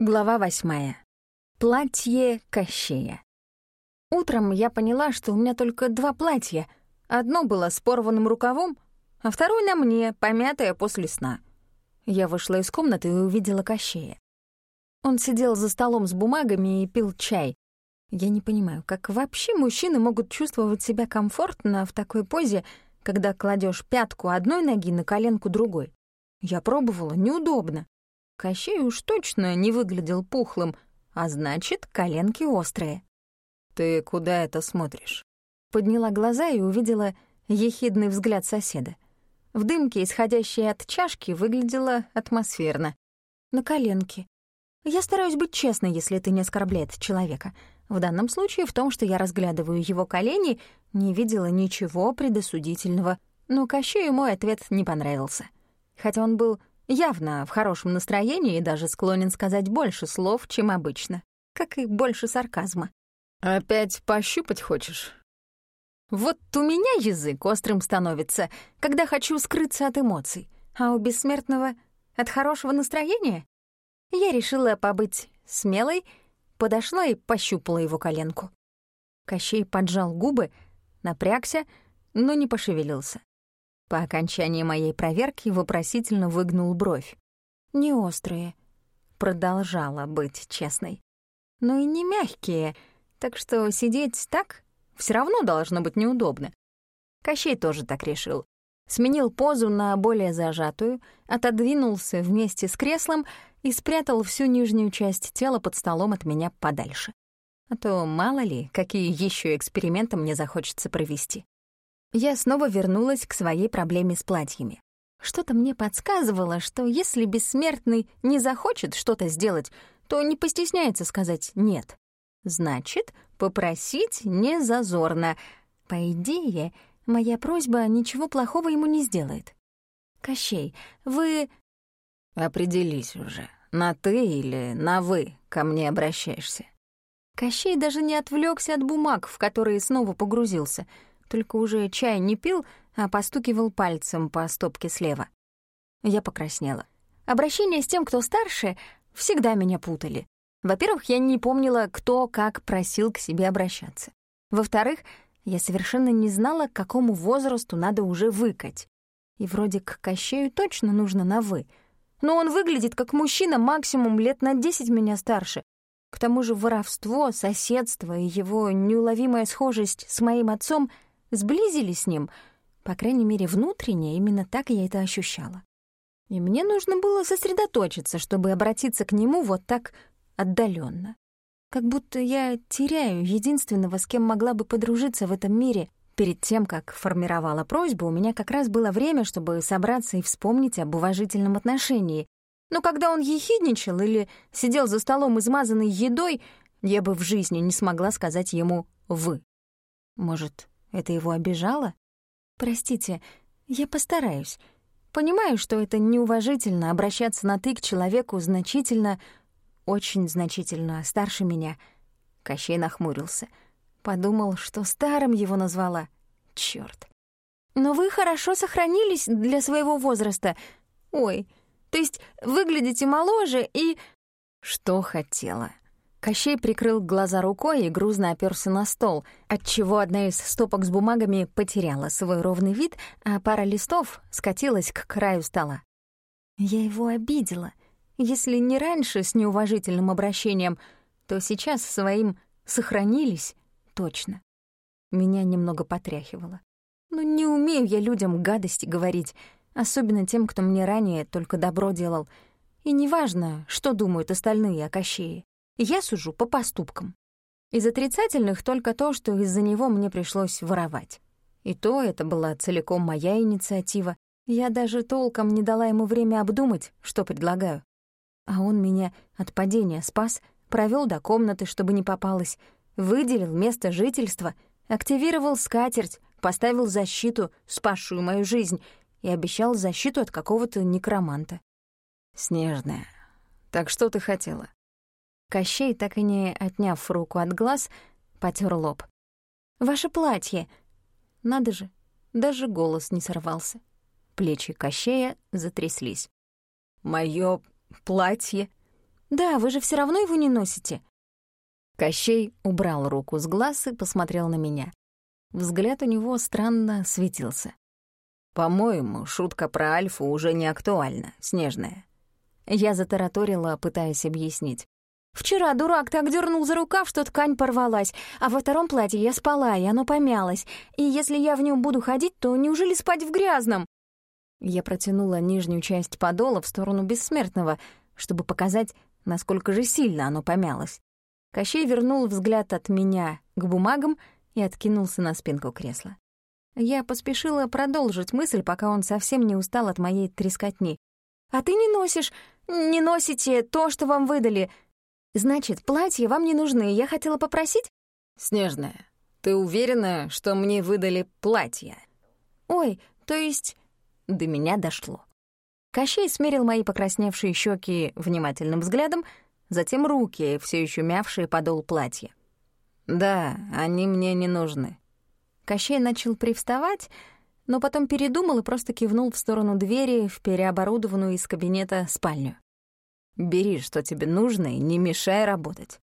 Глава восьмая. Платье Кощея. Утром я поняла, что у меня только два платья. Одно было с порванным рукавом, а второе на мне, помятое после сна. Я вышла из комнаты и увидела Кощея. Он сидел за столом с бумагами и пил чай. Я не понимаю, как вообще мужчины могут чувствовать себя комфортно в такой позе, когда кладешь пятку одной ноги на коленку другой. Я пробовала, неудобно. Кощей уж точно не выглядел пухлым, а значит, коленки острые. «Ты куда это смотришь?» Подняла глаза и увидела ехидный взгляд соседа. В дымке, исходящей от чашки, выглядело атмосферно. На коленки. Я стараюсь быть честной, если это не оскорбляет человека. В данном случае в том, что я разглядываю его колени, не видела ничего предосудительного. Но Кощею мой ответ не понравился. Хотя он был Явно в хорошем настроении и даже склонен сказать больше слов, чем обычно. Как и больше сарказма. «Опять пощупать хочешь?» Вот у меня язык острым становится, когда хочу скрыться от эмоций, а у бессмертного — от хорошего настроения. Я решила побыть смелой, подошла и пощупала его коленку. Кощей поджал губы, напрягся, но не пошевелился. По окончании моей проверки вопросительно выгнул бровь. «Не острые», — продолжала быть честной. «Но и не мягкие, так что сидеть так все равно должно быть неудобно». Кощей тоже так решил. Сменил позу на более зажатую, отодвинулся вместе с креслом и спрятал всю нижнюю часть тела под столом от меня подальше. А то мало ли, какие еще эксперименты мне захочется провести. Я снова вернулась к своей проблеме с платьями. Что-то мне подсказывало, что если бессмертный не захочет что-то сделать, то не постесняется сказать «нет». Значит, попросить не зазорно. По идее, моя просьба ничего плохого ему не сделает. «Кощей, вы...» «Определись уже, на «ты» или на «вы» ко мне обращаешься». Кощей даже не отвлекся от бумаг, в которые снова погрузился — только уже чай не пил, а постукивал пальцем по стопке слева. Я покраснела. Обращения с тем, кто старше, всегда меня путали. Во-первых, я не помнила, кто как просил к себе обращаться. Во-вторых, я совершенно не знала, к какому возрасту надо уже выкать. И вроде к Кощею точно нужно на «вы». Но он выглядит как мужчина максимум лет на десять меня старше. К тому же воровство, соседство и его неуловимая схожесть с моим отцом — сблизили с ним. По крайней мере, внутренне именно так я это ощущала. И мне нужно было сосредоточиться, чтобы обратиться к нему вот так отдаленно. Как будто я теряю единственного, с кем могла бы подружиться в этом мире. Перед тем, как формировала просьбу, у меня как раз было время, чтобы собраться и вспомнить об уважительном отношении. Но когда он ехидничал или сидел за столом, измазанный едой, я бы в жизни не смогла сказать ему «вы». Может, это его обижало? Простите, я постараюсь. Понимаю, что это неуважительно обращаться на «ты» к человеку значительно, очень значительно старше меня. Кощей нахмурился. Подумал, что старым его назвала. Чёрт. Но вы хорошо сохранились для своего возраста. Ой, то есть выглядите моложе и... Что хотела? Кощей прикрыл глаза рукой и грузно оперся на стол, отчего одна из стопок с бумагами потеряла свой ровный вид, а пара листов скатилась к краю стола. Я его обидела. Если не раньше с неуважительным обращением, то сейчас своим «сохранились» точно. Меня немного потряхивало. Но не умею я людям гадости говорить, особенно тем, кто мне ранее только добро делал. И неважно, что думают остальные о Кощее. Я сужу по поступкам. Из отрицательных только то, что из-за него мне пришлось воровать. И то это была целиком моя инициатива. Я даже толком не дала ему время обдумать, что предлагаю. А он меня от падения спас, провел до комнаты, чтобы не попалась, выделил место жительства, активировал скатерть, поставил защиту, спасшую мою жизнь, и обещал защиту от какого-то некроманта. «Снежная, так что ты хотела?» Кощей, так и не отняв руку от глаз, потер лоб. «Ваше платье!» Надо же, даже голос не сорвался. Плечи Кощея затряслись. «Моё платье?» Да, вы же все равно его не носите. Кощей убрал руку с глаз и посмотрел на меня. Взгляд у него странно светился. «По-моему, шутка про Альфу уже не актуальна, Снежная». Я затараторила, пытаясь объяснить. Вчера дурак так дернул за рукав, что ткань порвалась, а во втором платье я спала, и оно помялось. И если я в нем буду ходить, то неужели спать в грязном? Я протянула нижнюю часть подола в сторону бессмертного, чтобы показать, насколько же сильно оно помялось. Кощей вернул взгляд от меня к бумагам и откинулся на спинку кресла. Я поспешила продолжить мысль, пока он совсем не устал от моей трескотни. «А ты не носишь, не носите то, что вам выдали. Значит, платья вам не нужны, я хотела попросить?» «Снежная, ты уверена, что мне выдали платье?» «Ой, то есть...» До меня дошло. Кощей смерил мои покрасневшие щеки внимательным взглядом, затем руки, все еще мявшие подол платья. «Да, они мне не нужны». Кощей начал привставать, но потом передумал и просто кивнул в сторону двери в переоборудованную из кабинета спальню. «Бери, что тебе нужно, и не мешай работать».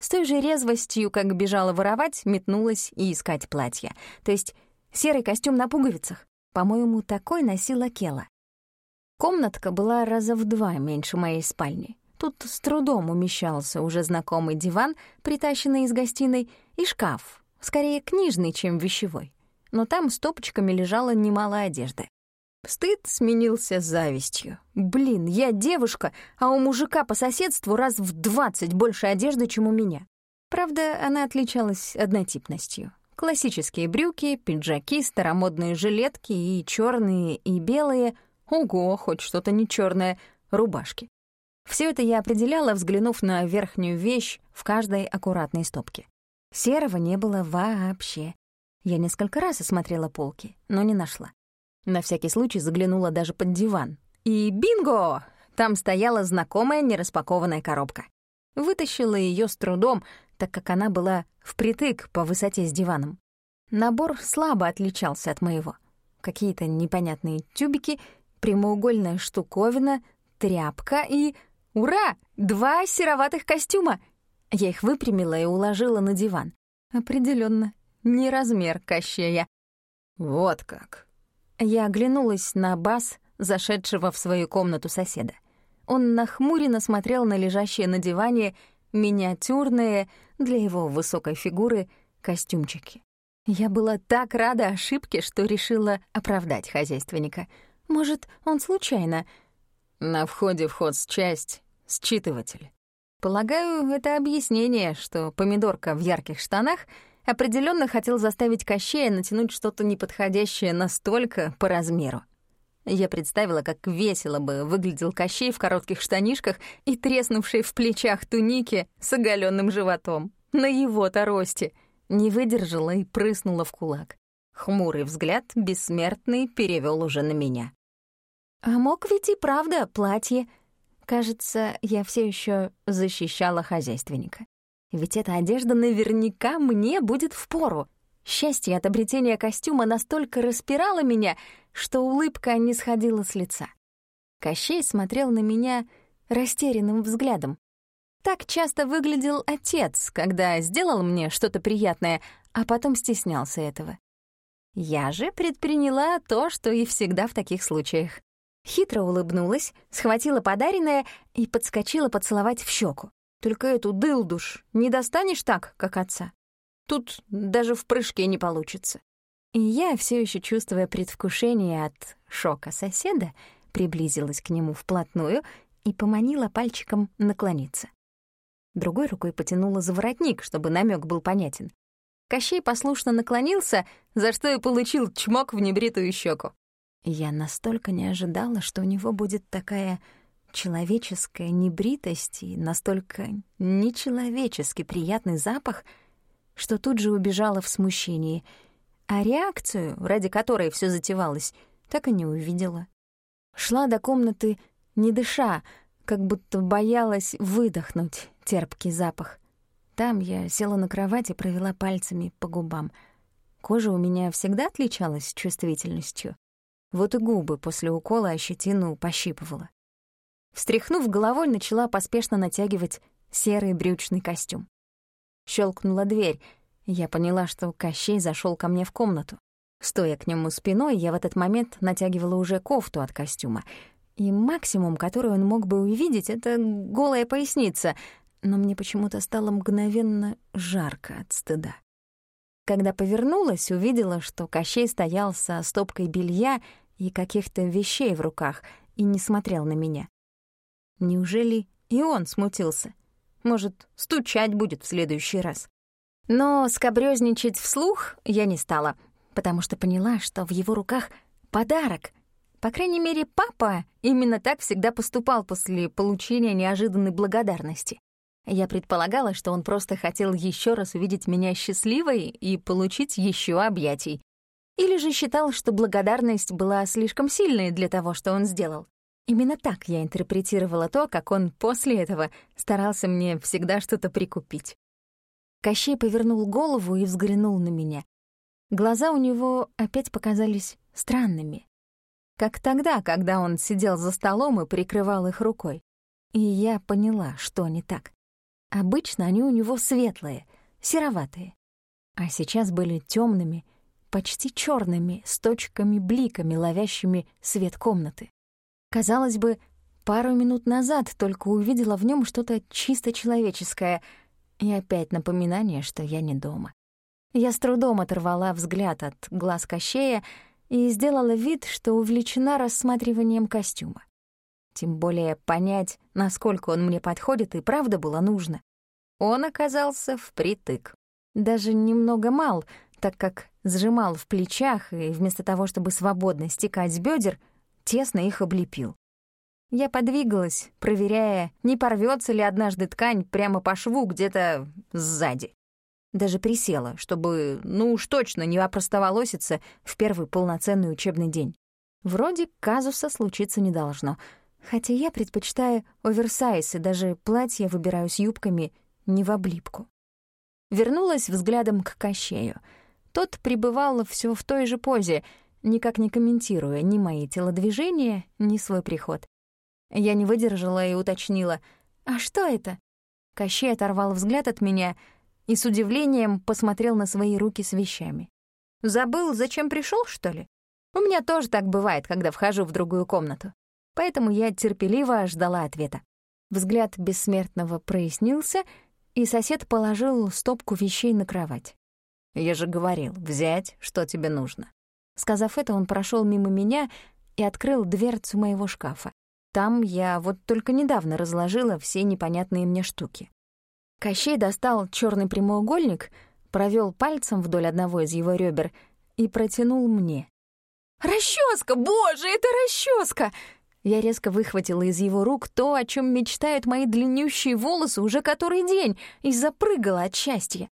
С той же резвостью, как бежала воровать, метнулась и искать платье. То есть серый костюм на пуговицах. По-моему, такой носила Кела. Комнатка была раза в два меньше моей спальни. Тут с трудом умещался уже знакомый диван, притащенный из гостиной, и шкаф, скорее книжный, чем вещевой. Но там стопочками лежало немало одежды. Стыд сменился завистью. Блин, я девушка, а у мужика по соседству раз в двадцать больше одежды, чем у меня. Правда, она отличалась однотипностью. Классические брюки, пиджаки, старомодные жилетки и черные, и белые. Ого, хоть что-то не черное, рубашки. Все это я определяла, взглянув на верхнюю вещь в каждой аккуратной стопке. Серого не было вообще. Я несколько раз осмотрела полки, но не нашла. На всякий случай заглянула даже под диван. И бинго! Там стояла знакомая нераспакованная коробка. Вытащила ее с трудом, так как она была впритык по высоте с диваном. Набор слабо отличался от моего. Какие-то непонятные тюбики, прямоугольная штуковина, тряпка и Ура! Два сероватых костюма! Я их выпрямила и уложила на диван. Определенно, не размер Кощея. Вот как. Я оглянулась на бас, зашедшего в свою комнату соседа. Он нахмуренно смотрел на лежащие на диване миниатюрные для его высокой фигуры костюмчики. Я была так рада ошибке, что решила оправдать хозяйственника. Может, он случайно на входе в часть считыватель. Полагаю, это объяснение, что помидорка в ярких штанах определенно хотел заставить Кощея натянуть что-то неподходящее настолько по размеру. Я представила, как весело бы выглядел Кощей в коротких штанишках и треснувшей в плечах тунике с оголенным животом. На его-то росте. Не выдержала и прыснула в кулак. Хмурый взгляд бессмертный перевел уже на меня. А мог ведь и правда платье. Кажется, я все еще защищала хозяйственника. Ведь эта одежда наверняка мне будет впору. Счастье от обретения костюма настолько распирало меня, что улыбка не сходила с лица. Кощей смотрел на меня растерянным взглядом. Так часто выглядел отец, когда сделал мне что-то приятное, а потом стеснялся этого. Я же предприняла то, что и всегда в таких случаях. Хитро улыбнулась, схватила подаренное и подскочила поцеловать в щеку. Только эту дылдуш не достанешь так, как отца. Тут даже в прыжке не получится. И я, все еще чувствуя предвкушение от шока соседа, приблизилась к нему вплотную и поманила пальчиком наклониться. Другой рукой потянула за воротник, чтобы намек был понятен. Кощей послушно наклонился, за что и получил чмок в небритую щеку. Я настолько не ожидала, что у него будет такая человеческая небритость и настолько нечеловечески приятный запах, что тут же убежала в смущении, а реакцию, ради которой все затевалось, так и не увидела. Шла до комнаты, не дыша, как будто боялась выдохнуть терпкий запах. Там я села на кровать и провела пальцами по губам. Кожа у меня всегда отличалась чувствительностью. Вот и губы после укола о щетину пощипывала. Встряхнув головой, начала поспешно натягивать серый брючный костюм. Щелкнула дверь, я поняла, что Кощей зашел ко мне в комнату. Стоя к нему спиной, я в этот момент натягивала уже кофту от костюма. И максимум, который он мог бы увидеть, — это голая поясница, но мне почему-то стало мгновенно жарко от стыда. Когда повернулась, увидела, что Кощей стоял со стопкой белья и каких-то вещей в руках и не смотрел на меня. Неужели и он смутился? Может, стучать будет в следующий раз? Но скобрёзничать вслух я не стала, потому что поняла, что в его руках подарок. По крайней мере, папа именно так всегда поступал после получения неожиданной благодарности. Я предполагала, что он просто хотел еще раз увидеть меня счастливой и получить еще объятий. Или же считал, что благодарность была слишком сильной для того, что он сделал. Именно так я интерпретировала то, как он после этого старался мне всегда что-то прикупить. Кощей повернул голову и взглянул на меня. Глаза у него опять показались странными. Как тогда, когда он сидел за столом и прикрывал их рукой. И я поняла, что не так. Обычно они у него светлые, сероватые. А сейчас были темными, почти черными, с точками-бликами, ловящими свет комнаты. Казалось бы, пару минут назад только увидела в нем что-то чисто человеческое, и опять напоминание, что я не дома. Я с трудом оторвала взгляд от глаз Кощея и сделала вид, что увлечена рассматриванием костюма. Тем более понять, насколько он мне подходит, и правда было нужно. Он оказался впритык. Даже немного мал, так как сжимал в плечах и вместо того, чтобы свободно стекать с бедер, тесно их облепил. Я подвигалась, проверяя, не порвется ли однажды ткань прямо по шву где-то сзади. Даже присела, чтобы, ну уж точно, не опростоволоситься в первый полноценный учебный день. Вроде казуса случиться не должно — Хотя я предпочитаю оверсайз и даже платья выбираю с юбками не в облипку. Вернулась взглядом к Кощею. Тот пребывал все в той же позе, никак не комментируя ни мои телодвижения, ни свой приход. Я не выдержала и уточнила, «А что это?» Кощей оторвал взгляд от меня и с удивлением посмотрел на свои руки с вещами. «Забыл, зачем пришел, что ли? У меня тоже так бывает, когда вхожу в другую комнату поэтому я терпеливо ждала ответа. Взгляд бессмертного прояснился, и сосед положил стопку вещей на кровать. «Я же говорил, взять, что тебе нужно». Сказав это, он прошел мимо меня и открыл дверцу моего шкафа. Там я вот только недавно разложила все непонятные мне штуки. Кощей достал черный прямоугольник, провел пальцем вдоль одного из его ребер и протянул мне. «Расческа! Боже, это расческа! Я резко выхватила из его рук то, о чем мечтают мои длиннющие волосы уже который день, и запрыгала от счастья.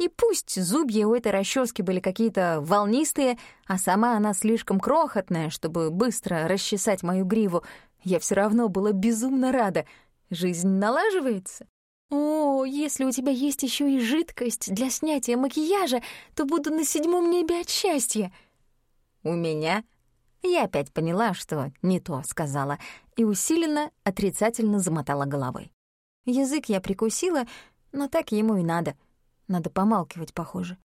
И пусть зубья у этой расчески были какие-то волнистые, а сама она слишком крохотная, чтобы быстро расчесать мою гриву, я все равно была безумно рада. Жизнь налаживается. О, если у тебя есть еще и жидкость для снятия макияжа, то буду на седьмом небе от счастья. У меня я опять поняла, что не то сказала, и усиленно отрицательно замотала головой. Язык я прикусила, но так ему и надо. Надо помалкивать, похоже.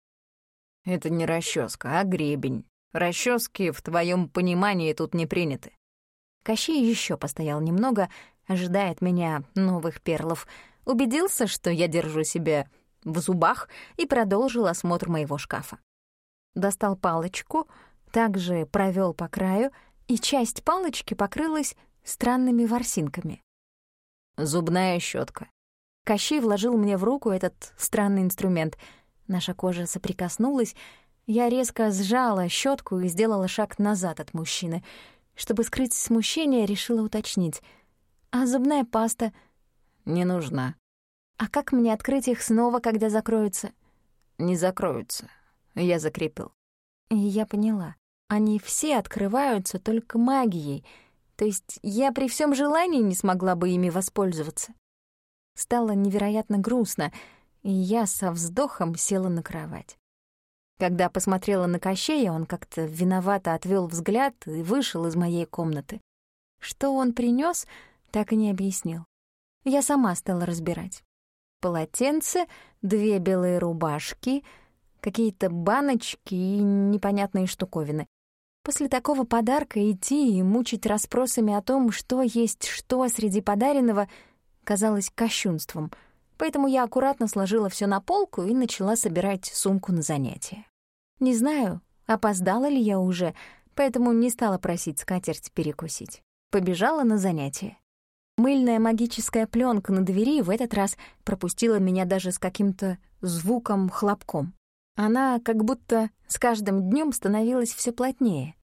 Это не расческа, а гребень. Расчески в твоем понимании тут не приняты. Кощей еще постоял немного, ожидая от меня новых перлов. Убедился, что я держу себя в зубах, и продолжил осмотр моего шкафа. Достал палочку — также провел по краю, и часть палочки покрылась странными ворсинками. «Зубная щетка. Кощей вложил мне в руку этот странный инструмент. Наша кожа соприкоснулась, я резко сжала щетку и сделала шаг назад от мужчины. Чтобы скрыть смущение, решила уточнить. «А зубная паста?» «Не нужна». «А как мне открыть их снова, когда закроются?» «Не закроются. Я закрепил». И я поняла. Они все открываются только магией, то есть я при всем желании не смогла бы ими воспользоваться. Стало невероятно грустно, и я со вздохом села на кровать. Когда посмотрела на Кощея, он как-то виновато отвел взгляд и вышел из моей комнаты. Что он принес, так и не объяснил. Я сама стала разбирать. Полотенце, две белые рубашки, какие-то баночки и непонятные штуковины. После такого подарка идти и мучить расспросами о том, что есть что среди подаренного, казалось кощунством, поэтому я аккуратно сложила все на полку и начала собирать сумку на занятия. Не знаю, опоздала ли я уже, поэтому не стала просить скатерть перекусить. Побежала на занятия. Мыльная магическая пленка на двери в этот раз пропустила меня даже с каким-то звуком-хлопком. Она как будто с каждым днем становилась все плотнее.